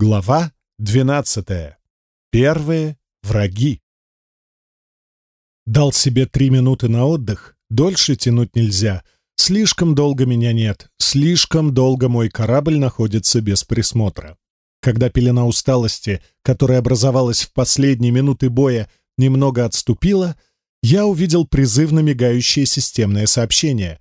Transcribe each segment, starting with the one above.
Глава 12. Первые враги. Дал себе три минуты на отдых. Дольше тянуть нельзя. Слишком долго меня нет. Слишком долго мой корабль находится без присмотра. Когда пелена усталости, которая образовалась в последние минуты боя, немного отступила, я увидел призывно мигающее системное сообщение.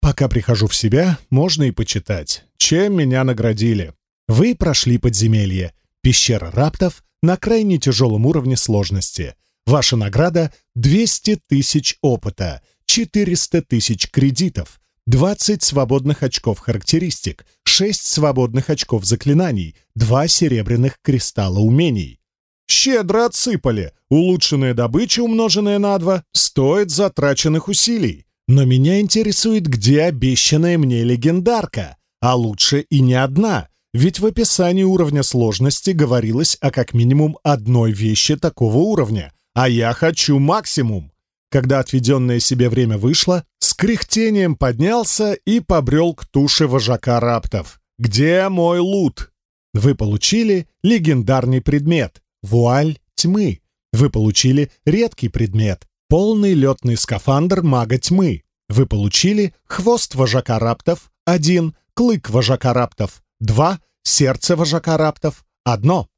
Пока прихожу в себя, можно и почитать, чем меня наградили. Вы прошли подземелье, пещера раптов на крайне тяжелом уровне сложности. Ваша награда — 200 тысяч опыта, 400 тысяч кредитов, 20 свободных очков характеристик, 6 свободных очков заклинаний, 2 серебряных кристалла умений. Щедро отсыпали. Улучшенная добыча, умноженная на 2, стоит затраченных усилий. Но меня интересует, где обещанная мне легендарка. А лучше и не одна — ведь в описании уровня сложности говорилось о как минимум одной вещи такого уровня, а я хочу максимум. Когда отведенное себе время вышло, с кряхтением поднялся и побрел к туше вожака раптов. «Где мой лут?» Вы получили легендарный предмет — вуаль тьмы. Вы получили редкий предмет — полный летный скафандр мага тьмы. Вы получили хвост вожака раптов — один, клык вожака раптов Два Сердце вожака раптов — одно.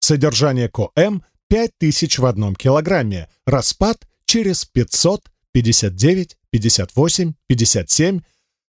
Содержание КОМ — 5000 в одном килограмме. Распад через 500, 59, 58, 57.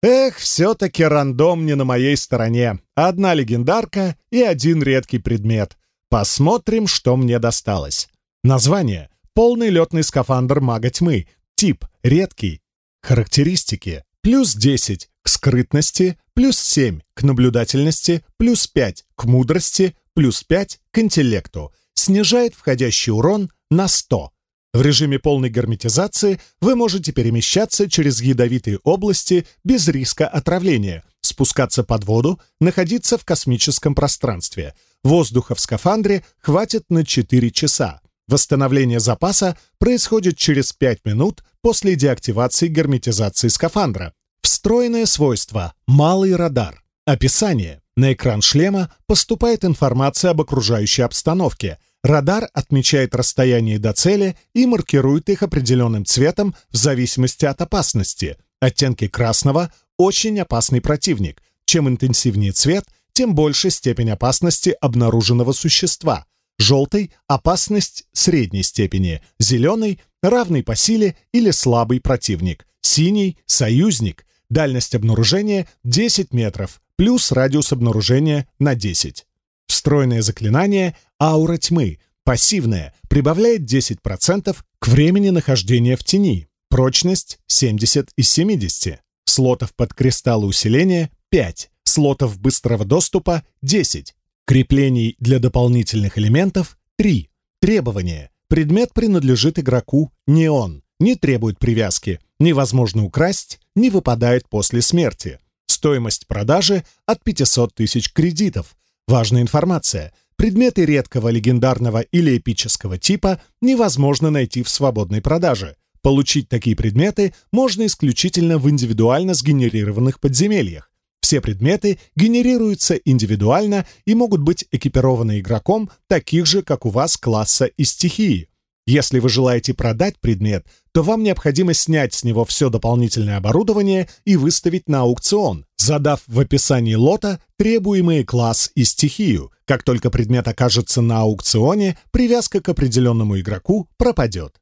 Эх, все-таки рандом не на моей стороне. Одна легендарка и один редкий предмет. Посмотрим, что мне досталось. Название — полный летный скафандр мага тьмы. Тип — редкий. Характеристики — плюс 10 к скрытности, плюс 7 к наблюдательности, плюс 5 к мудрости, плюс 5 к интеллекту, снижает входящий урон на 100. В режиме полной герметизации вы можете перемещаться через ядовитые области без риска отравления, спускаться под воду, находиться в космическом пространстве. Воздуха в скафандре хватит на 4 часа. Восстановление запаса происходит через 5 минут после деактивации герметизации скафандра, Встроенное свойство – малый радар. Описание. На экран шлема поступает информация об окружающей обстановке. Радар отмечает расстояние до цели и маркирует их определенным цветом в зависимости от опасности. Оттенки красного – очень опасный противник. Чем интенсивнее цвет, тем больше степень опасности обнаруженного существа. Желтый – опасность средней степени, зеленый – равный по силе или слабый противник, синий – союзник, дальность обнаружения 10 метров, плюс радиус обнаружения на 10. Встроенное заклинание «Аура тьмы» пассивное прибавляет 10% к времени нахождения в тени, прочность 70 из 70, слотов под кристаллы усиления 5, слотов быстрого доступа 10, креплений для дополнительных элементов 3. Требования. Предмет принадлежит игроку не он, не требует привязки, невозможно украсть, не выпадает после смерти. Стоимость продажи от 500 тысяч кредитов. Важная информация. Предметы редкого, легендарного или эпического типа невозможно найти в свободной продаже. Получить такие предметы можно исключительно в индивидуально сгенерированных подземельях. Все предметы генерируются индивидуально и могут быть экипированы игроком таких же, как у вас, класса и стихии. Если вы желаете продать предмет, то вам необходимо снять с него все дополнительное оборудование и выставить на аукцион, задав в описании лота требуемый класс и стихию. Как только предмет окажется на аукционе, привязка к определенному игроку пропадет.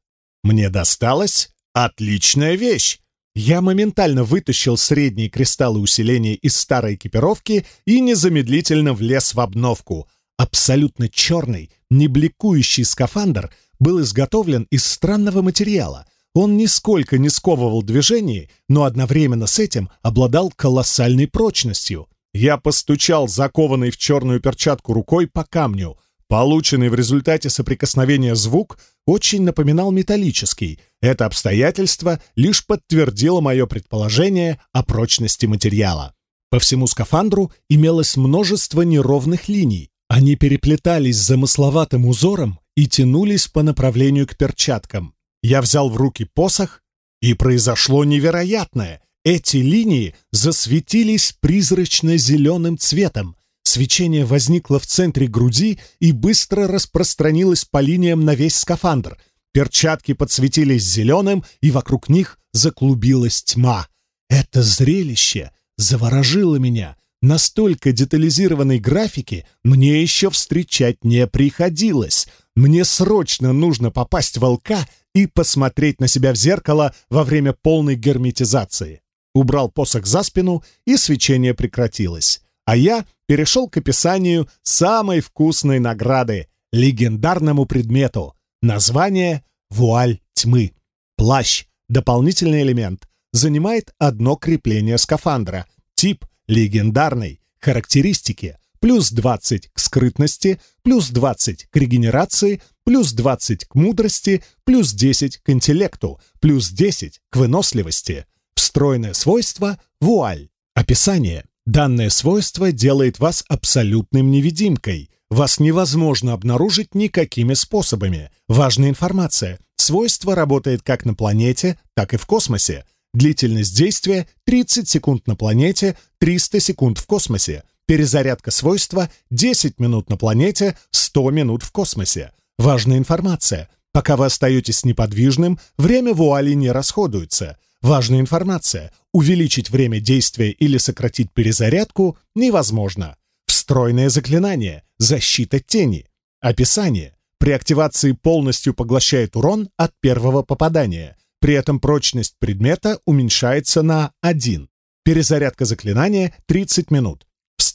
Мне досталась отличная вещь. Я моментально вытащил средние кристаллы усиления из старой экипировки и незамедлительно влез в обновку. Абсолютно черный, небликующий скафандр был изготовлен из странного материала — он нисколько не сковывал движений, но одновременно с этим обладал колоссальной прочностью. Я постучал закованной в черную перчатку рукой по камню. Полученный в результате соприкосновения звук очень напоминал металлический. Это обстоятельство лишь подтвердило мое предположение о прочности материала. По всему скафандру имелось множество неровных линий. Они переплетались замысловатым узором и тянулись по направлению к перчаткам. Я взял в руки посох, и произошло невероятное. Эти линии засветились призрачно-зеленым цветом. Свечение возникло в центре груди и быстро распространилось по линиям на весь скафандр. Перчатки подсветились зеленым, и вокруг них заклубилась тьма. Это зрелище заворожило меня. Настолько детализированной графики мне еще встречать не приходилось. Мне срочно нужно попасть в волка и посмотреть на себя в зеркало во время полной герметизации. Убрал посох за спину, и свечение прекратилось. А я перешел к описанию самой вкусной награды — легендарному предмету. Название — вуаль тьмы. Плащ — дополнительный элемент. Занимает одно крепление скафандра. Тип — легендарный. Характеристики — плюс 20 к скрытности, плюс 20 к регенерации, плюс 20 к мудрости, плюс 10 к интеллекту, плюс 10 к выносливости. Встроенное свойство – вуаль. Описание. Данное свойство делает вас абсолютным невидимкой. Вас невозможно обнаружить никакими способами. Важная информация. Свойство работает как на планете, так и в космосе. Длительность действия – 30 секунд на планете, 300 секунд в космосе перезарядка свойства 10 минут на планете, 100 минут в космосе. Важная информация. Пока вы остаетесь неподвижным, время вуали не расходуется. Важная информация. Увеличить время действия или сократить перезарядку невозможно. Встроенное заклинание. Защита тени. Описание. При активации полностью поглощает урон от первого попадания. При этом прочность предмета уменьшается на 1. Перезарядка заклинания 30 минут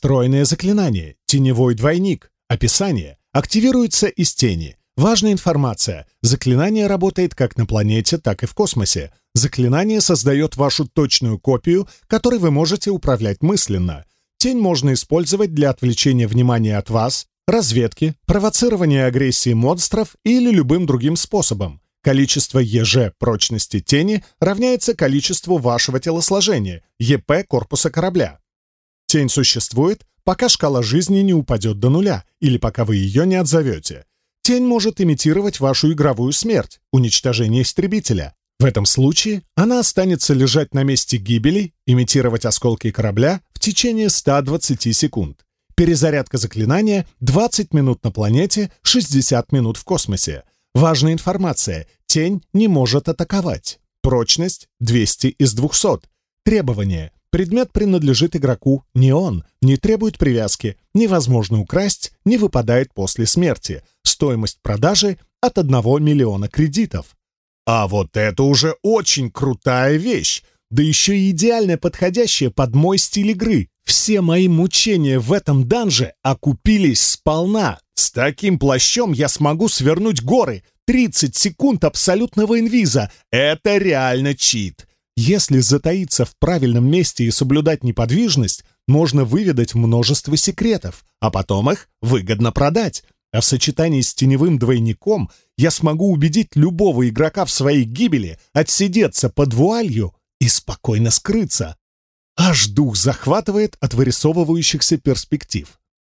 стройное заклинание, теневой двойник, описание, активируется из тени. Важная информация. Заклинание работает как на планете, так и в космосе. Заклинание создает вашу точную копию, которой вы можете управлять мысленно. Тень можно использовать для отвлечения внимания от вас, разведки, провоцирования агрессии монстров или любым другим способом. Количество ЕЖ прочности тени равняется количеству вашего телосложения, ЕП корпуса корабля. Тень существует, пока шкала жизни не упадет до нуля или пока вы ее не отзовете. Тень может имитировать вашу игровую смерть, уничтожение истребителя. В этом случае она останется лежать на месте гибели, имитировать осколки корабля в течение 120 секунд. Перезарядка заклинания 20 минут на планете, 60 минут в космосе. Важная информация. Тень не может атаковать. Прочность 200 из 200. Требования. Предмет принадлежит игроку, не он, не требует привязки, невозможно украсть, не выпадает после смерти. Стоимость продажи от 1 миллиона кредитов. А вот это уже очень крутая вещь, да еще и идеально подходящая под мой стиль игры. Все мои мучения в этом данже окупились сполна. Если затаиться в правильном месте и соблюдать неподвижность, можно выведать множество секретов, а потом их выгодно продать. А в сочетании с теневым двойником я смогу убедить любого игрока в своей гибели отсидеться под вуалью и спокойно скрыться. Аж дух захватывает от вырисовывающихся перспектив.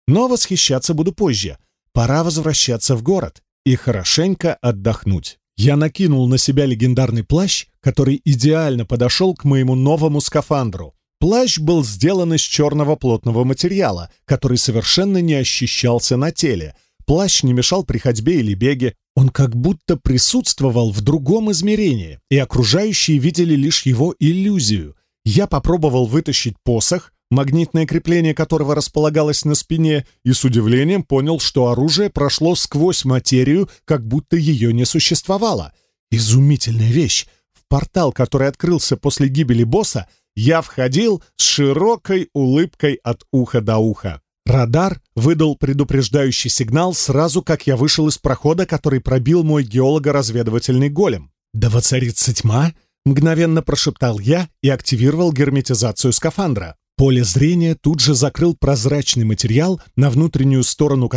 Но восхищаться буду позже. Пора возвращаться в город и хорошенько отдохнуть. Я накинул на себя легендарный плащ, который идеально подошел к моему новому скафандру. Плащ был сделан из черного плотного материала, который совершенно не ощущался на теле. Плащ не мешал при ходьбе или беге. Он как будто присутствовал в другом измерении, и окружающие видели лишь его иллюзию. Я попробовал вытащить посох, магнитное крепление которого располагалось на спине, и с удивлением понял, что оружие прошло сквозь материю, как будто ее не существовало. Изумительная вещь! В портал, который открылся после гибели босса, я входил с широкой улыбкой от уха до уха. Радар выдал предупреждающий сигнал сразу, как я вышел из прохода, который пробил мой геолого-разведывательный голем. «Да воцарится тьма!» — мгновенно прошептал я и активировал герметизацию скафандра. Поле зрения тут же закрыл прозрачный материал, на внутреннюю сторону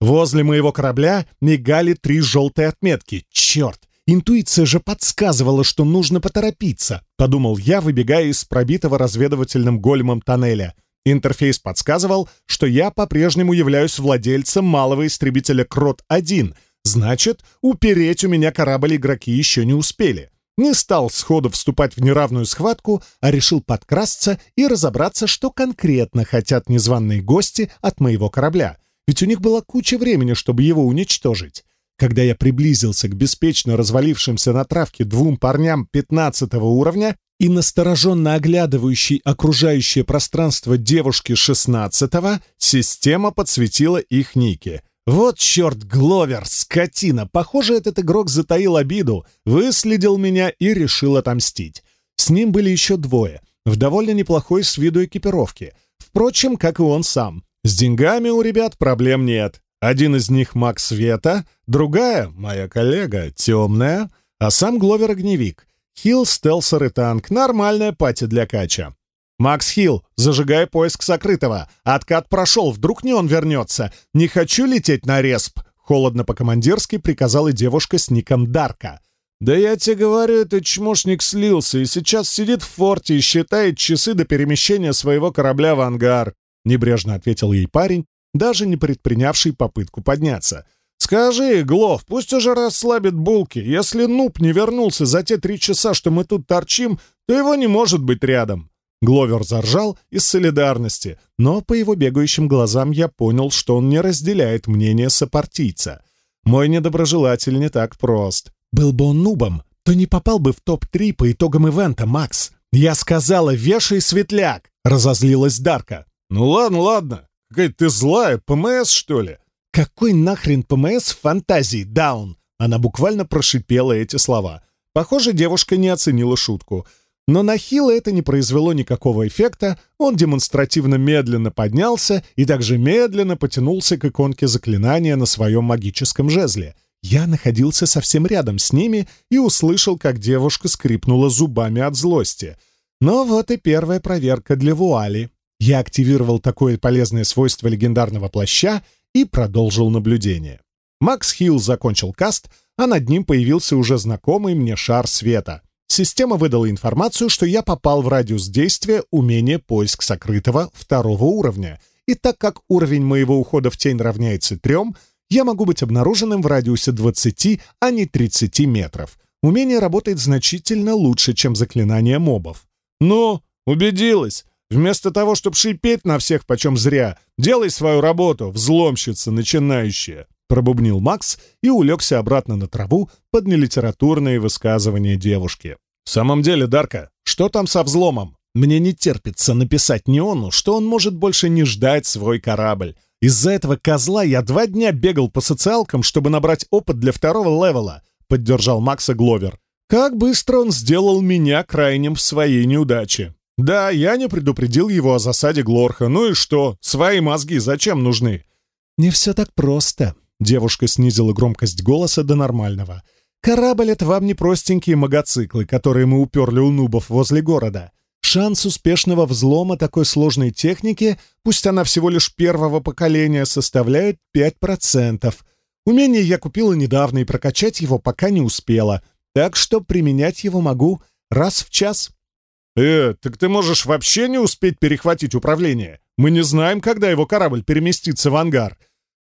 которого моментально спроецировалась карта. Возле моего корабля мигали три желтые отметки. Черт! Интуиция же подсказывала, что нужно поторопиться, подумал я, выбегая из пробитого разведывательным големом тоннеля. Интерфейс подсказывал, что я по-прежнему являюсь владельцем малого истребителя Крот-1, значит, упереть у меня корабль игроки еще не успели. Не стал сходу вступать в неравную схватку, а решил подкрасться и разобраться, что конкретно хотят незваные гости от моего корабля. ведь у них была куча времени, чтобы его уничтожить. Когда я приблизился к беспечно развалившимся на травке двум парням 15 уровня и настороженно оглядывающей окружающее пространство девушки 16-го, система подсветила их ники. «Вот черт, Гловер, скотина! Похоже, этот игрок затаил обиду, выследил меня и решил отомстить. С ним были еще двое, в довольно неплохой с виду экипировке. Впрочем, как и он сам. С деньгами у ребят проблем нет. Один из них — маг света, другая — моя коллега, темная, а сам Гловер — огневик. Хилл, стелсер и танк — нормальная пати для кача. «Макс Хилл, зажигай поиск сокрытого. Откат прошел, вдруг не он вернется. Не хочу лететь на респ», — холодно по-командирски приказала девушка с ником Дарка. «Да я тебе говорю, этот чмошник слился и сейчас сидит в форте и считает часы до перемещения своего корабля в ангар», небрежно ответил ей парень, даже не предпринявший попытку подняться. «Скажи, Глов, пусть уже расслабит булки. Если Нуб не вернулся за те три часа, что мы тут торчим, то его не может быть рядом». Гловер заржал из солидарности, но по его бегающим глазам я понял, что он не разделяет мнение сопартийца. Мой недоброжелатель не так прост. Был бы он нубом, то не попал бы в топ-3 по итогам ивента, Макс. Я сказала, вешай светляк, разозлилась Дарка. Ну ладно, ладно. Какая ты злая, ПМС, что ли? Какой нахрен ПМС в фантазии, Даун? Она буквально прошипела эти слова. Похоже, девушка не оценила шутку. Но на Хилла это не произвело никакого эффекта, он демонстративно медленно поднялся и также медленно потянулся к иконке заклинания на своем магическом жезле. Я находился совсем рядом с ними и услышал, как девушка скрипнула зубами от злости. Но вот и первая проверка для вуали. Я активировал такое полезное свойство легендарного плаща и продолжил наблюдение. Макс Хилл закончил каст, а над ним появился уже знакомый мне шар света — Система выдала информацию, что я попал в радиус действия умения поиск сокрытого второго уровня, и так как уровень моего ухода в тень равняется трем, я могу быть обнаруженным в радиусе 20, а не 30 метров. Умение работает значительно лучше, чем заклинание мобов. «Ну, убедилась. Вместо того, чтобы шипеть на всех почем зря, делай свою работу, взломщица начинающая!» Пробубнил Макс и улегся обратно на траву под нелитературные высказывания девушки. «В самом деле, Дарка, что там со взломом? Мне не терпится написать Неону, что он может больше не ждать свой корабль. Из-за этого козла я два дня бегал по социалкам, чтобы набрать опыт для второго левела», — поддержал Макса Гловер. «Как быстро он сделал меня крайним в своей неудаче!» Да, я не предупредил его о засаде Глорха. Ну и что? Свои мозги зачем нужны? Не все так просто. Девушка снизила громкость голоса до нормального. Корабль — это вам не простенькие магоциклы, которые мы уперли у нубов возле города. Шанс успешного взлома такой сложной техники, пусть она всего лишь первого поколения, составляет 5%. Умение я купила недавно и прокачать его пока не успела, так что применять его могу раз в час. «Э, так ты можешь вообще не успеть перехватить управление. Мы не знаем, когда его корабль переместится в ангар».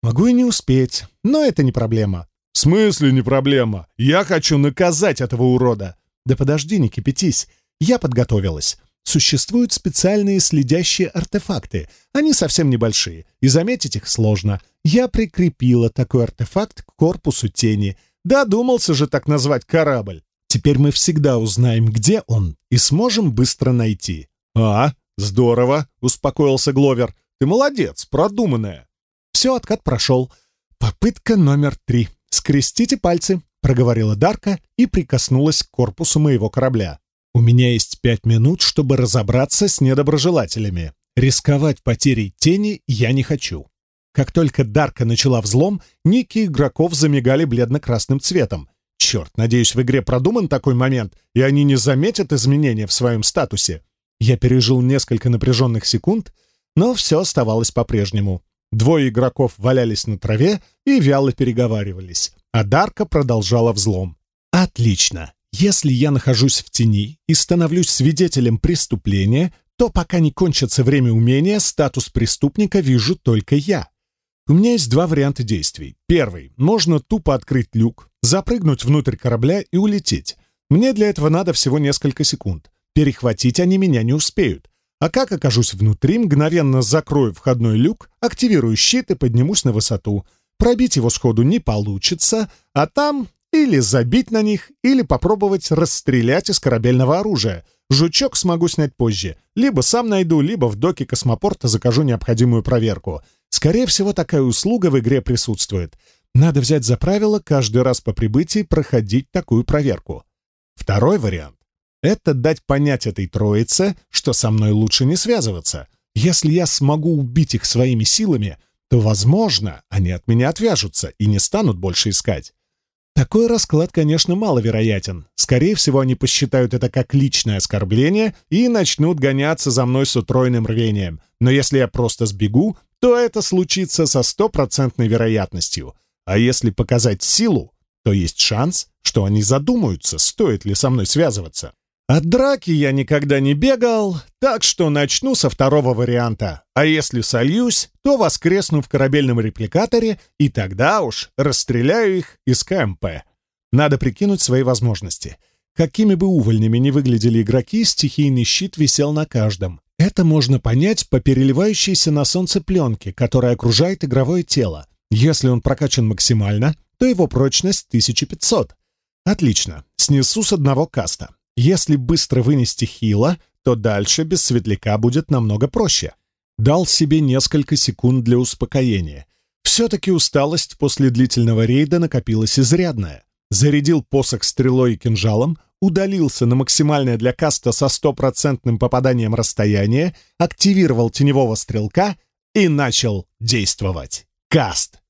«Могу и не успеть, но это не проблема». «В смысле не проблема? Я хочу наказать этого урода». «Да подожди, не кипятись. Я подготовилась. Существуют специальные следящие артефакты. Они совсем небольшие, и заметить их сложно. Я прикрепила такой артефакт к корпусу тени. Додумался же так назвать корабль». Теперь мы всегда узнаем, где он, и сможем быстро найти». «А, здорово!» — успокоился Гловер. «Ты молодец, продуманная!» Все, откат прошел. «Попытка номер три. Скрестите пальцы», — проговорила Дарка и прикоснулась к корпусу моего корабля. «У меня есть пять минут, чтобы разобраться с недоброжелателями. Рисковать потерей тени я не хочу». Как только Дарка начала взлом, ники игроков замигали бледно-красным цветом — Черт, надеюсь, в игре продуман такой момент, и они не заметят изменения в своем статусе. Я пережил несколько напряженных секунд, но все оставалось по-прежнему. Двое игроков валялись на траве и вяло переговаривались, а Дарка продолжала взлом. «Отлично. Если я нахожусь в тени и становлюсь свидетелем преступления, то пока не кончится время умения, статус преступника вижу только я. У меня есть два варианта действий. Первый. Можно тупо открыть люк, Запрыгнуть внутрь корабля и улететь. Мне для этого надо всего несколько секунд. Перехватить они меня не успеют. А как окажусь внутри, мгновенно закрою входной люк, активирую щит и поднимусь на высоту. Пробить его сходу не получится, а там или забить на них, или попробовать расстрелять из корабельного оружия. Жучок смогу снять позже. Либо сам найду, либо в доке космопорта закажу необходимую проверку. Скорее всего, такая услуга в игре присутствует. Надо взять за правило каждый раз по прибытии проходить такую проверку. Второй вариант — это дать понять этой троице, что со мной лучше не связываться. Если я смогу убить их своими силами, то, возможно, они от меня отвяжутся и не станут больше искать. Такой расклад, конечно, маловероятен. Скорее всего, они посчитают это как личное оскорбление и начнут гоняться за мной с утроенным рвением. Но если я просто сбегу, то это случится со стопроцентной вероятностью. А если показать силу, то есть шанс, что они задумаются, стоит ли со мной связываться. От драки я никогда не бегал, так что начну со второго варианта. А если сольюсь, то воскресну в корабельном репликаторе, и тогда уж расстреляю их из КМП. Надо прикинуть свои возможности. Какими бы увольнями ни выглядели игроки, стихийный щит висел на каждом. Это можно понять по переливающейся на солнце пленке, которая окружает игровое тело. Если он прокачан максимально, то его прочность 1500. Отлично, снесу с одного каста. Если быстро вынести хила, то дальше без светляка будет намного проще. Дал себе несколько секунд для успокоения. Все-таки усталость после длительного рейда накопилась изрядная. Зарядил посох стрелой и кинжалом, удалился на максимальное для каста со стопроцентным попаданием расстояние, активировал теневого стрелка и начал действовать. Каст!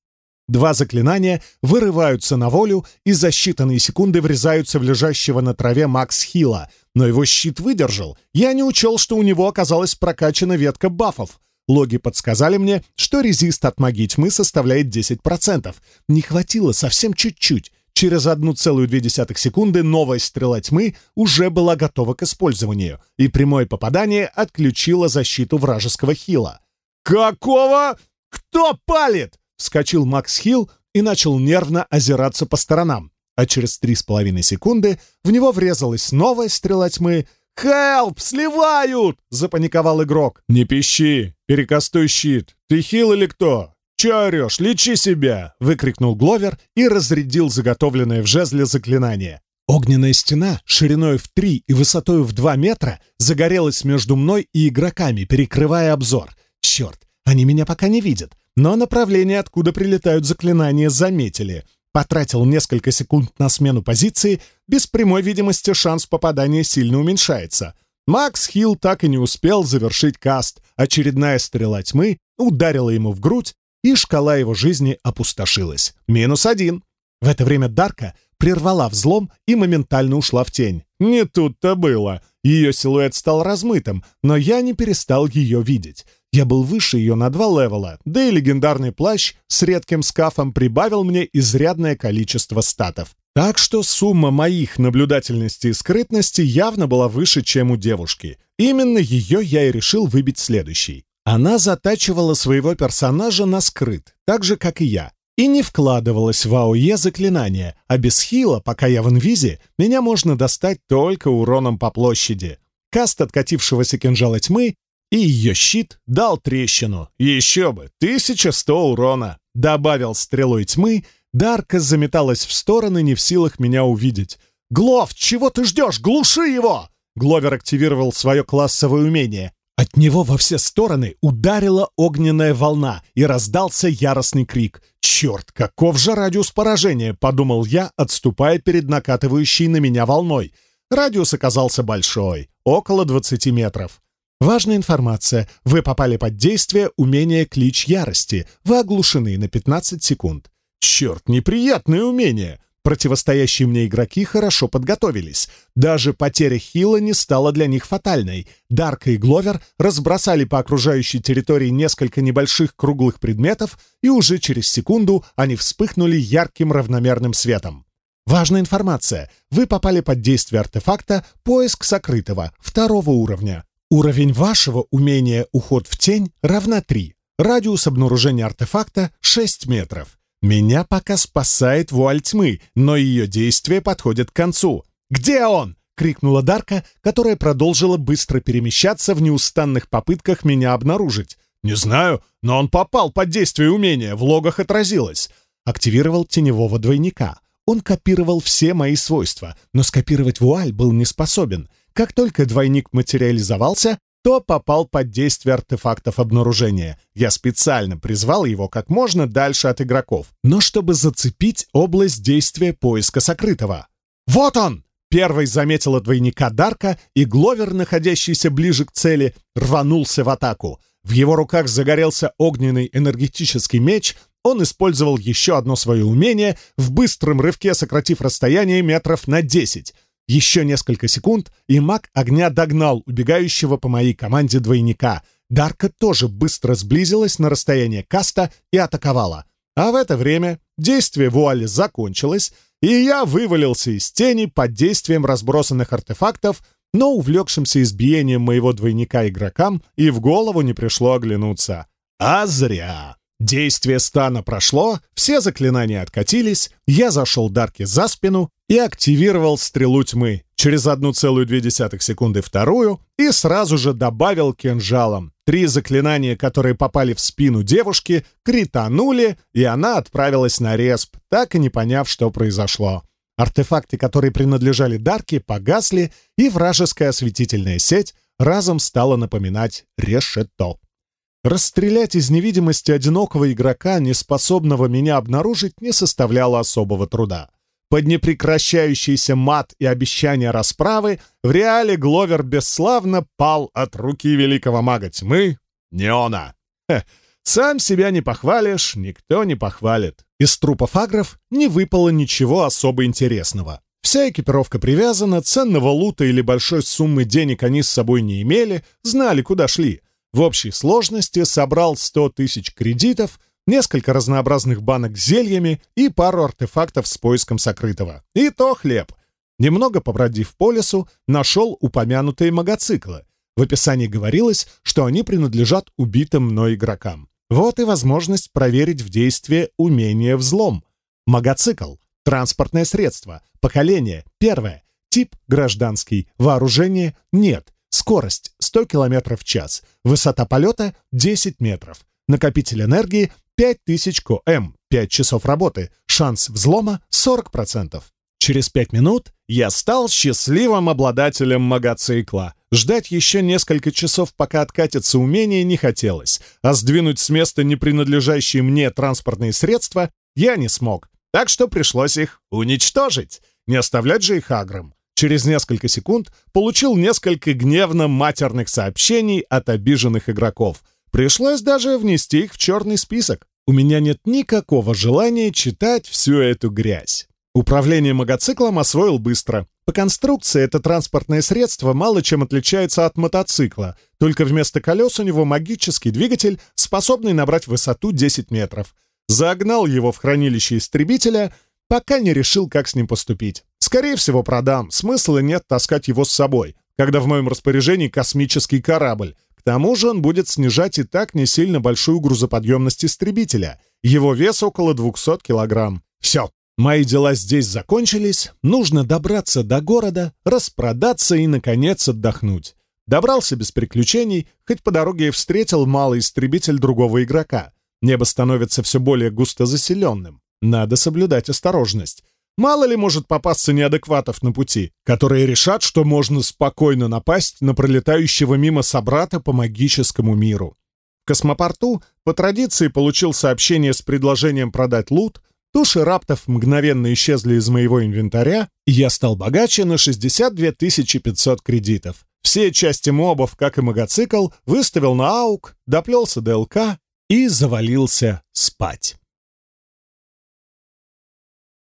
Два заклинания вырываются на волю, и за считанные секунды врезаются в лежащего на траве Макс Хила. Но его щит выдержал. Я не учел, что у него оказалась прокачана ветка бафов. Логи подсказали мне, что резист от магии тьмы составляет 10%. Не хватило совсем чуть-чуть. Через 1,2 секунды новая стрела тьмы уже была готова к использованию, и прямое попадание отключило защиту вражеского хила. «Какого? Кто палит?» вскочил Макс Хилл и начал нервно озираться по сторонам. А через три с половиной секунды в него врезалась новая стрела тьмы. «Хелп! Сливают!» — запаниковал игрок. «Не пищи! Перекастуй щит! Ты Хил или кто? «Чё орёшь? Лечи себя!» — выкрикнул Гловер и разрядил заготовленное в жезле заклинание. Огненная стена шириной в три и высотой в два метра загорелась между мной и игроками, перекрывая обзор. Черт, они меня пока не видят. Но направление, откуда прилетают заклинания, заметили. Потратил несколько секунд на смену позиции. Без прямой видимости шанс попадания сильно уменьшается. Макс Хилл так и не успел завершить каст. Очередная стрела тьмы ударила ему в грудь, и шкала его жизни опустошилась. Минус один. В это время Дарка прервала взлом и моментально ушла в тень. Не тут-то было. Ее силуэт стал размытым, но я не перестал ее видеть. Я был выше ее на два левела, да и легендарный плащ с редким скафом прибавил мне изрядное количество статов. Так что сумма моих наблюдательности и скрытности явно была выше, чем у девушки. Именно ее я и решил выбить следующей. Она затачивала своего персонажа на скрыт, так же, как и я, и не вкладывалась в АОЕ заклинания. а без хила, пока я в инвизе, меня можно достать только уроном по площади. Каст откатившегося кинжала тьмы и ее щит дал трещину. Еще бы, тысяча сто урона. Добавил стрелой тьмы, Дарка заметалась в стороны, не в силах меня увидеть. «Глов, чего ты ждешь? Глуши его!» Гловер активировал свое классовое умение. От него во все стороны ударила огненная волна, и раздался яростный крик. «Черт, каков же радиус поражения!» — подумал я, отступая перед накатывающей на меня волной. Радиус оказался большой, около 20 метров. Важная информация. Вы попали под действие умения Клич Ярости. Вы оглушены на 15 секунд. Черт, неприятное умение. Противостоящие мне игроки хорошо подготовились. Даже потеря Хила не стала для них фатальной. Дарка и Гловер разбросали по окружающей территории несколько небольших круглых предметов, и уже через секунду они вспыхнули ярким равномерным светом. Важная информация. Вы попали под действие артефакта «Поиск сокрытого» второго уровня. Уровень вашего умения уход в тень равна 3. Радиус обнаружения артефакта 6 метров. Меня пока спасает вуаль тьмы, но ее действие подходит к концу. «Где он?» — крикнула Дарка, которая продолжила быстро перемещаться в неустанных попытках меня обнаружить. «Не знаю, но он попал под действие умения, в логах отразилось». Активировал теневого двойника. Он копировал все мои свойства, но скопировать вуаль был не способен — Как только двойник материализовался, то попал под действие артефактов обнаружения. Я специально призвал его как можно дальше от игроков, но чтобы зацепить область действия поиска сокрытого. «Вот он!» Первой заметила двойника Дарка, и Гловер, находящийся ближе к цели, рванулся в атаку. В его руках загорелся огненный энергетический меч, он использовал еще одно свое умение, в быстром рывке сократив расстояние метров на 10. Еще несколько секунд, и маг огня догнал убегающего по моей команде двойника. Дарка тоже быстро сблизилась на расстояние каста и атаковала. А в это время действие вуали закончилось, и я вывалился из тени под действием разбросанных артефактов, но увлекшимся избиением моего двойника игрокам и в голову не пришло оглянуться. А зря! Действие стана прошло, все заклинания откатились, я зашел Дарке за спину и активировал стрелу тьмы, через 1,2 секунды вторую и сразу же добавил кинжалом. Три заклинания, которые попали в спину девушки, кританули, и она отправилась на респ, так и не поняв, что произошло. Артефакты, которые принадлежали Дарке, погасли, и вражеская осветительная сеть разом стала напоминать решето. Расстрелять из невидимости одинокого игрока, не способного меня обнаружить, не составляло особого труда. Под непрекращающийся мат и обещания расправы в реале Гловер бесславно пал от руки великого мага тьмы Неона. Хе, сам себя не похвалишь, никто не похвалит. Из трупов агров не выпало ничего особо интересного. Вся экипировка привязана, ценного лута или большой суммы денег они с собой не имели, знали, куда шли — в общей сложности собрал 100 тысяч кредитов, Несколько разнообразных банок с зельями и пару артефактов с поиском сокрытого. И то хлеб. Немного побродив по лесу, нашел упомянутые магоциклы. В описании говорилось, что они принадлежат убитым мной игрокам. Вот и возможность проверить в действии умение взлом. Магоцикл — транспортное средство, поколение — первое, тип — гражданский, вооружение — нет, скорость — 100 км в час, высота полета — 10 метров, накопитель энергии 5000 км. 5 часов работы. Шанс взлома 40%. Через 5 минут я стал счастливым обладателем магоцикла. Ждать еще несколько часов, пока откатится умение, не хотелось, а сдвинуть с места не принадлежащие мне транспортные средства я не смог, так что пришлось их уничтожить. Не оставлять же их агром. Через несколько Пришлось даже внести их в черный список. У меня нет никакого желания читать всю эту грязь. Управление магоциклом освоил быстро. По конструкции это транспортное средство мало чем отличается от мотоцикла, только вместо колес у него магический двигатель, способный набрать высоту 10 метров. Загнал его в хранилище истребителя, пока не решил, как с ним поступить. Скорее всего, продам, смысла нет таскать его с собой, когда в моем распоряжении космический корабль, К тому же он будет снижать и так не сильно большую грузоподъемность истребителя. Его вес около 200 килограмм. Все, мои дела здесь закончились. Нужно добраться до города, распродаться и, наконец, отдохнуть. Добрался без приключений, хоть по дороге и встретил малый истребитель другого игрока. Небо становится все более густо заселенным. Надо соблюдать осторожность. Мало ли может попасться неадекватов на пути, которые решат, что можно спокойно напасть на пролетающего мимо собрата по магическому миру. В космопорту по традиции получил сообщение с предложением продать лут, туши раптов мгновенно исчезли из моего инвентаря, и я стал богаче на 62 500 кредитов. Все части мобов, как и мотоцикл, выставил на аук, доплелся до ЛК и завалился спать.